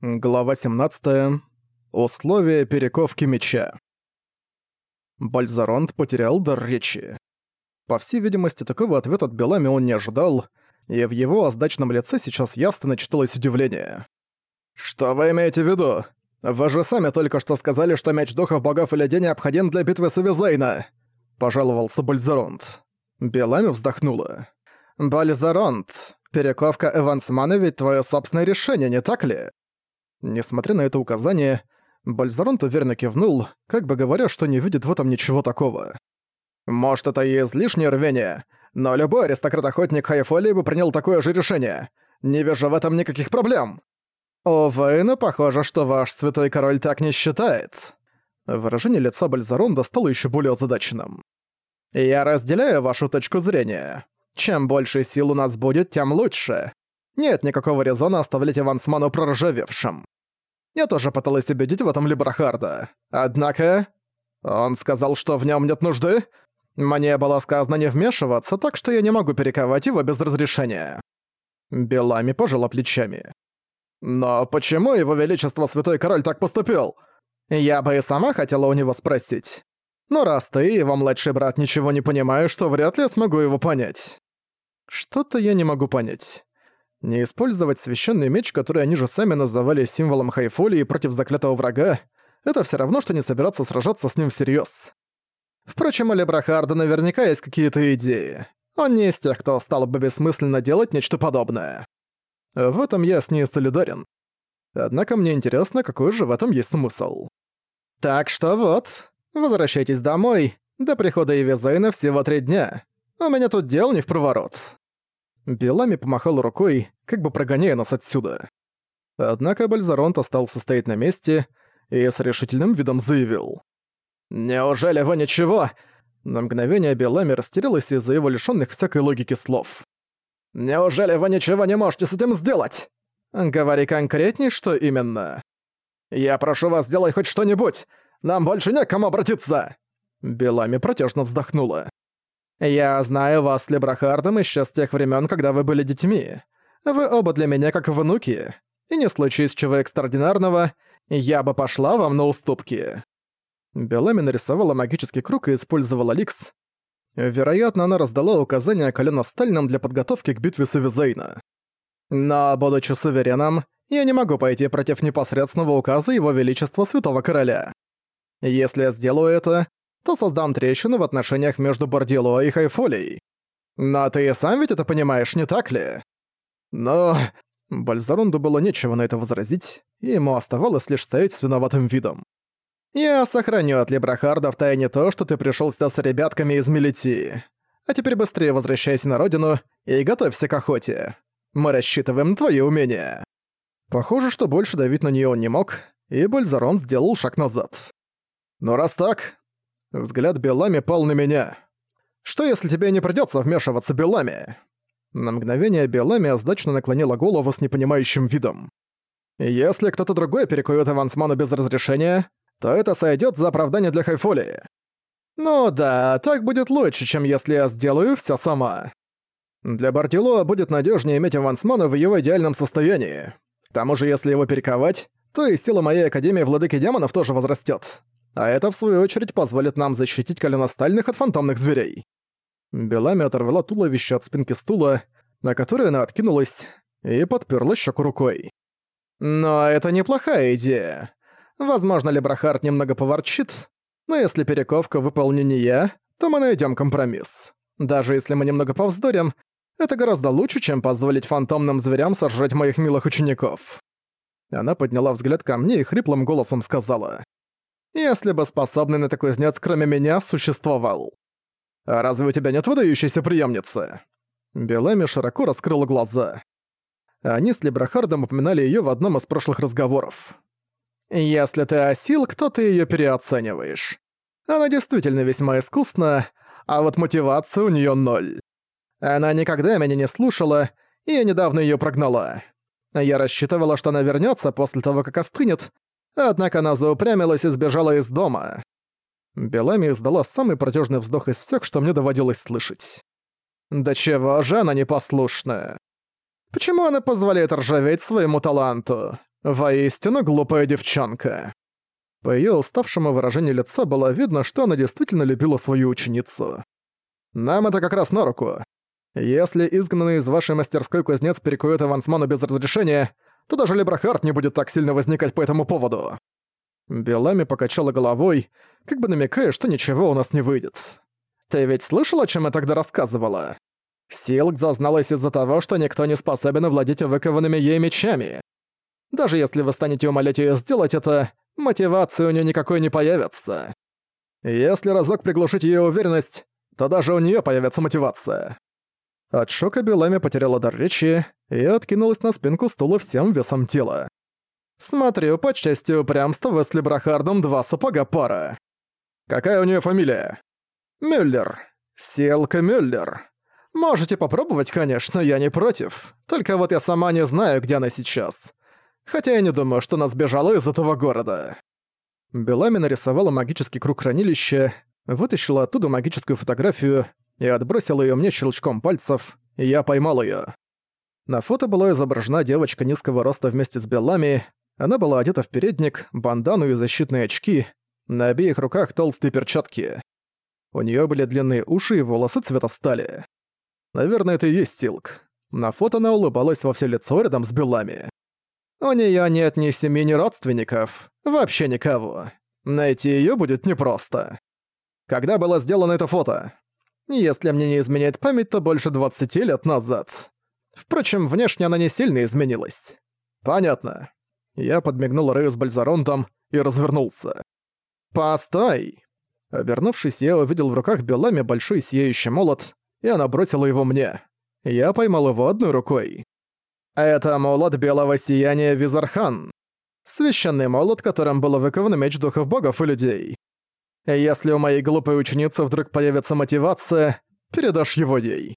Глава 17. Условия перековки меча. Бальзаронт потерял дар речи. По всей видимости, такого ответа от Белами он не ожидал, и в его оздачном лице сейчас явственно читалось удивление. «Что вы имеете в виду? Вы же сами только что сказали, что меч духов богов и людей необходим для битвы с Авизайна!» – пожаловался Бальзаронт. Белами вздохнула. «Бальзаронт, перековка Эвансмана ведь твое собственное решение, не так ли?» Несмотря на это указание, Бальзаронт уверенно кивнул, как бы говоря, что не видит в этом ничего такого. «Может, это и излишнее рвение, но любой аристократ-охотник Хайфолии бы принял такое же решение. Не вижу в этом никаких проблем». «Увы, но похоже, что ваш святой король так не считает». Выражение лица Бальзаронда стало еще более озадаченным. «Я разделяю вашу точку зрения. Чем больше сил у нас будет, тем лучше. Нет никакого резона оставлять Ивансману проржавевшим. Я тоже пыталась убедить в этом Либрахарда. Однако... Он сказал, что в нем нет нужды. Мне было сказано не вмешиваться, так что я не могу перековать его без разрешения. Белами пожала плечами. Но почему его величество Святой Король так поступил? Я бы и сама хотела у него спросить. Но раз ты, его младший брат, ничего не понимаешь, то вряд ли смогу его понять. Что-то я не могу понять. Не использовать священный меч, который они же сами называли символом Хайфолии против заклятого врага, это все равно, что не собираться сражаться с ним всерьез. Впрочем, у Лебрахарда наверняка есть какие-то идеи. Он не из тех, кто стал бы бессмысленно делать нечто подобное. В этом я с ней солидарен. Однако мне интересно, какой же в этом есть смысл. Так что вот, возвращайтесь домой. До прихода Евизейна всего три дня. У меня тут дел не в проворот. Белами помахал рукой, как бы прогоняя нас отсюда. Однако Бальзаронт остался стоять на месте и с решительным видом заявил. «Неужели вы ничего?» На мгновение Белами растерялась из-за его лишённых всякой логики слов. «Неужели вы ничего не можете с этим сделать?» «Говори конкретней, что именно?» «Я прошу вас, сделай хоть что-нибудь! Нам больше не к кому обратиться!» Белами протяжно вздохнула. Я знаю вас с Лебрахардом еще с тех времен, когда вы были детьми. Вы оба для меня как внуки. И не случись чего экстраординарного, я бы пошла вам на уступки». Белами нарисовала магический круг и использовала Ликс. Вероятно, она раздала указания Колена Стальным для подготовки к битве с Эвизейна. Но, будучи сувереном, я не могу пойти против непосредственного указа Его Величества Святого Короля. Если я сделаю это, то создам трещину в отношениях между Бордило и Хайфолией. Но ты и сам ведь это понимаешь, не так ли? Но... Бальзаронду было нечего на это возразить, и ему оставалось лишь стоять с виноватым видом. «Я сохраню от Лебрахарда в тайне то, что ты пришел сюда с ребятками из Мелитии. А теперь быстрее возвращайся на родину и готовься к охоте. Мы рассчитываем твои умения». Похоже, что больше давить на нее он не мог, и Бальзарон сделал шаг назад. «Но раз так, Взгляд Белами пал на меня. «Что, если тебе не придётся вмешиваться, Белами?» На мгновение Белами оздачно наклонила голову с непонимающим видом. «Если кто-то другой перекует Авансману без разрешения, то это сойдёт за оправдание для Хайфолии. Ну да, так будет лучше, чем если я сделаю всё сама. Для Бартилоа будет надёжнее иметь Авансмана в его идеальном состоянии. К тому же, если его перековать, то и сила моей Академии Владыки Демонов тоже возрастёт а это, в свою очередь, позволит нам защитить коленостальных от фантомных зверей. Белами оторвала туловище от спинки стула, на которое она откинулась, и подперла щеку рукой. Но это неплохая идея. Возможно, Лебрахард немного поворчит, но если перековка выполнения, то мы найдем компромисс. Даже если мы немного повздорим, это гораздо лучше, чем позволить фантомным зверям сожрать моих милых учеников. Она подняла взгляд ко мне и хриплым голосом сказала если бы способный на такой кузнец кроме меня существовал. А разве у тебя нет выдающейся преемницы? Белэми широко раскрыла глаза. Они с Лебрахардом упоминали её в одном из прошлых разговоров. «Если ты осил, кто ты её переоцениваешь? Она действительно весьма искусна, а вот мотивация у неё ноль. Она никогда меня не слушала, и я недавно её прогнала. Я рассчитывала, что она вернётся после того, как остынет, Однако она заупрямилась и сбежала из дома. Белами издала самый протяжный вздох из всех, что мне доводилось слышать. Да чего же она непослушная? Почему она позволяет ржаветь своему таланту? Воистину глупая девчонка. По её уставшему выражению лица было видно, что она действительно любила свою ученицу. Нам это как раз на руку. Если изгнанный из вашей мастерской кузнец перекует авансману без разрешения, то даже Лебрахард не будет так сильно возникать по этому поводу. Белами покачала головой, как бы намекая, что ничего у нас не выйдет. Ты ведь слышал, о чем я тогда рассказывала? Силк зазналась из-за того, что никто не способен овладеть выкованными ей мечами. Даже если вы станете умолять её сделать это, мотивации у неё никакой не появится. Если разок приглушить её уверенность, то даже у неё появится мотивация. От шока Белами потеряла дар речи и откинулась на спинку стула всем весом тела. «Смотрю, по части упрямства вы с Лебрахардом два сапога пара. Какая у неё фамилия?» «Мюллер. Селка Мюллер. Можете попробовать, конечно, я не против. Только вот я сама не знаю, где она сейчас. Хотя я не думаю, что она сбежала из этого города». Белами нарисовала магический круг хранилища, вытащила оттуда магическую фотографию и отбросила её мне щелчком пальцев, и я поймал её. На фото была изображена девочка низкого роста вместе с Белами, она была одета в передник, бандану и защитные очки, на обеих руках толстые перчатки. У неё были длинные уши и волосы цвета стали. Наверное, это и есть Силк. На фото она улыбалась во всё лицо рядом с Белами. У неё нет ни семьи, ни родственников. Вообще никого. Найти её будет непросто. Когда было сделано это фото? Если мне не изменяет память, то больше 20 лет назад. Впрочем, внешне она не сильно изменилась. Понятно. Я подмигнул Рэю с Бальзаронтом и развернулся. «Постой!» Обернувшись, я увидел в руках Белами большой сияющий молот, и она бросила его мне. Я поймал его одной рукой. Это молот белого сияния Визархан. Священный молот, которым было выкован меч духов богов и людей. Если у моей глупой ученицы вдруг появится мотивация, передашь его ей.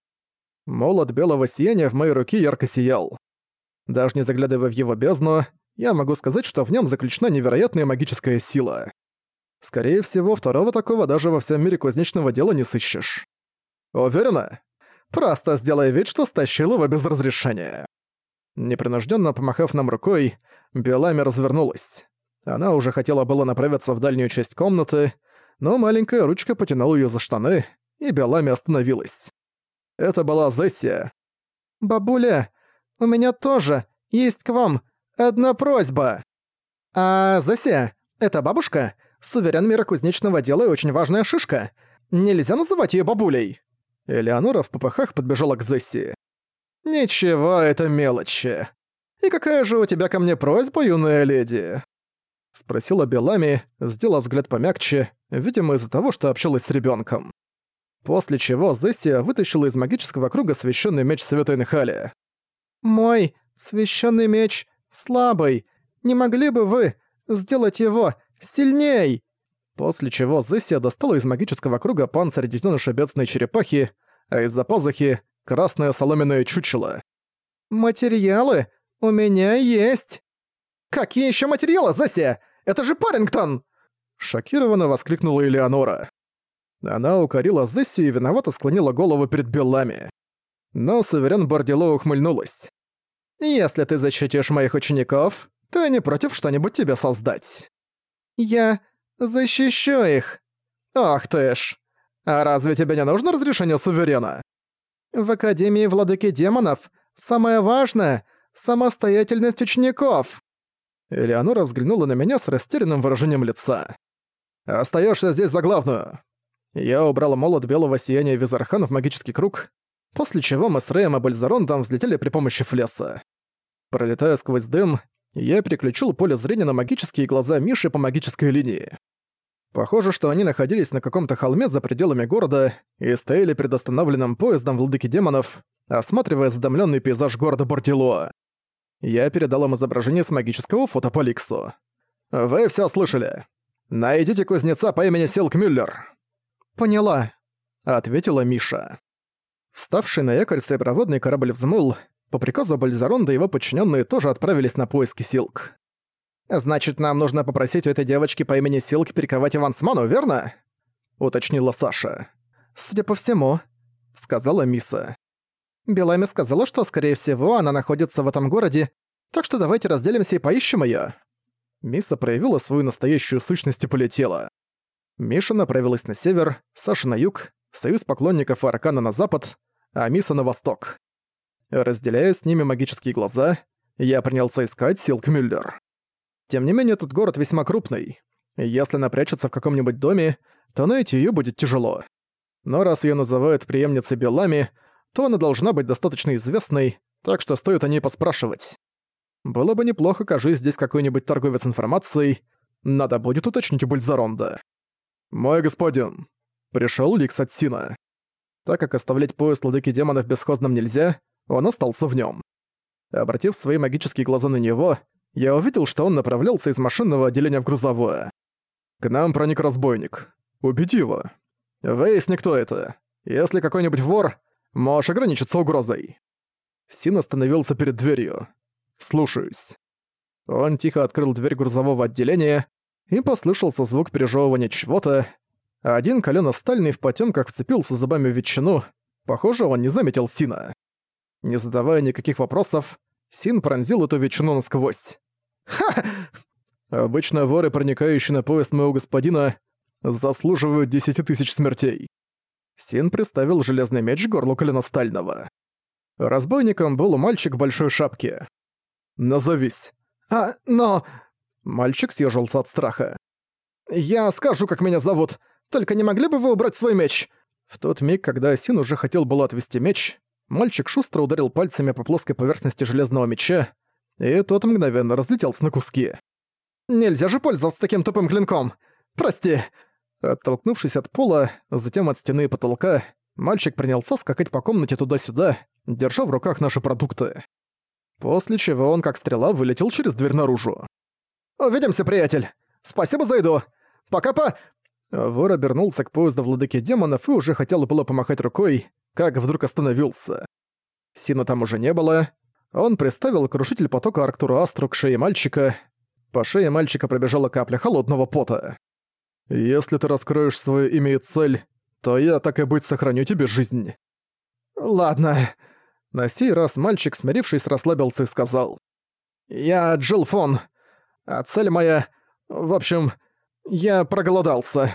Молот белого сияния в моей руке ярко сиял. Даже не заглядывая в его бездну, я могу сказать, что в нем заключена невероятная магическая сила. Скорее всего, второго такого даже во всем мире кузнечного дела не сыщешь. Уверена? Просто сделай вид, что стащил его без разрешения. Непринужденно помахав нам рукой, Биолами развернулась. Она уже хотела было направиться в дальнюю часть комнаты, но маленькая ручка потянула ее за штаны, и Биолами остановилась. Это была Зессия. «Бабуля, у меня тоже есть к вам одна просьба». «А, Зессия, это бабушка?» Суверен мира кузнечного дела и очень важная шишка. Нельзя называть её бабулей». Элеонора в попыхах подбежала к Зесси. «Ничего, это мелочи. И какая же у тебя ко мне просьба, юная леди?» Спросила Белами, сделав взгляд помягче, видимо из-за того, что общалась с ребёнком. После чего Зессия вытащила из магического круга священный меч Святой Нахали. «Мой священный меч слабый. Не могли бы вы сделать его Сильней!» После чего Зессия достала из магического круга панцирь детеныша бедственной черепахи, а из-за пазухи — красное соломенное чучело. «Материалы? У меня есть!» «Какие еще материалы, Зессия? Это же Парингтон!» Шокированно воскликнула Элеонора. Она укорила Зессию и виновато склонила голову перед Беллами. Но Суверен Бордило ухмыльнулась. «Если ты защитишь моих учеников, то я не против что-нибудь тебе создать». «Я защищу их!» «Ах ты ж! А разве тебе не нужно разрешение Суверена?» «В Академии Владыки Демонов самое важное — самостоятельность учеников!» Элеонора взглянула на меня с растерянным выражением лица. «Остаёшься здесь за главную!» Я убрал молот белого сияния Визархан в магический круг, после чего мы с Рэем и Бальзарондом взлетели при помощи флеса. Пролетая сквозь дым, я переключил поле зрения на магические глаза Миши по магической линии. Похоже, что они находились на каком-то холме за пределами города и стояли перед остановленным поездом владыки демонов, осматривая задымленный пейзаж города Бордилоа. Я передал им изображение с магического фото по Ликсу. «Вы все слышали. Найдите кузнеца по имени Силк Мюллер». «Поняла», — ответила Миша. Вставший на якорь среброводный корабль взмыл, по приказу Бальзаронда его подчиненные тоже отправились на поиски Силк. «Значит, нам нужно попросить у этой девочки по имени Силк перековать Ивансману, верно?» — уточнила Саша. «Судя по всему», — сказала Миса. Белами сказала, что, скорее всего, она находится в этом городе Так что давайте разделимся и поищем её». Миса проявила свою настоящую сущность и полетела. Миша направилась на север, Саша на юг, союз поклонников Аркана на запад, а Миса на восток. Разделяя с ними магические глаза, я принялся искать Силк Мюллер. Тем не менее, этот город весьма крупный. Если она прячется в каком-нибудь доме, то найти её будет тяжело. Но раз её называют преемницей Белами, то она должна быть достаточно известной, так что стоит о ней поспрашивать. Было бы неплохо, кажись, здесь какой-нибудь торговец информацией. Надо будет уточнить у Бульзаронда. «Мой господин!» Пришёл Ликс от Сина. Так как оставлять пояс ладыки демонов бесхозным нельзя, он остался в нём. Обратив свои магические глаза на него, я увидел, что он направлялся из машинного отделения в грузовое. К нам проник разбойник. Убить его. Выясни, кто это. Если какой-нибудь вор, можешь ограничиться угрозой. Син остановился перед дверью. «Слушаюсь». Он тихо открыл дверь грузового отделения, и послышался звук пережевывания чего-то. Один колено-стальный в потёмках вцепился зубами в ветчину. Похоже, он не заметил Сина. Не задавая никаких вопросов, Син пронзил эту ветчину насквозь. «Ха!» Обычно воры, проникающие на поезд моего господина, заслуживают десяти тысяч смертей. Син приставил железный меч горлу коленостального. Разбойником был мальчик в большой шапке. «Назовись». «А, но...» Мальчик съежился от страха. «Я скажу, как меня зовут. Только не могли бы вы убрать свой меч?» В тот миг, когда Син уже хотел было отвести меч, мальчик шустро ударил пальцами по плоской поверхности железного меча, и тот мгновенно разлетелся на куски. «Нельзя же пользоваться таким тупым клинком! Прости!» Оттолкнувшись от пола, затем от стены и потолка, мальчик принялся скакать по комнате туда-сюда, держа в руках наши продукты. После чего он как стрела вылетел через дверь наружу. «Увидимся, приятель! Спасибо за еду! Пока-по...» Вор обернулся к поезду владыки демонов и уже хотел было помахать рукой, как вдруг остановился. Сина там уже не было. Он приставил крушитель потока Арктуру Астру к шее мальчика. По шее мальчика пробежала капля холодного пота. «Если ты раскроешь свое имя и цель, то я, так и быть, сохраню тебе жизнь». «Ладно». На сей раз мальчик, смирившись, расслабился и сказал. «Я Джилл Фон, а цель моя... В общем, я проголодался».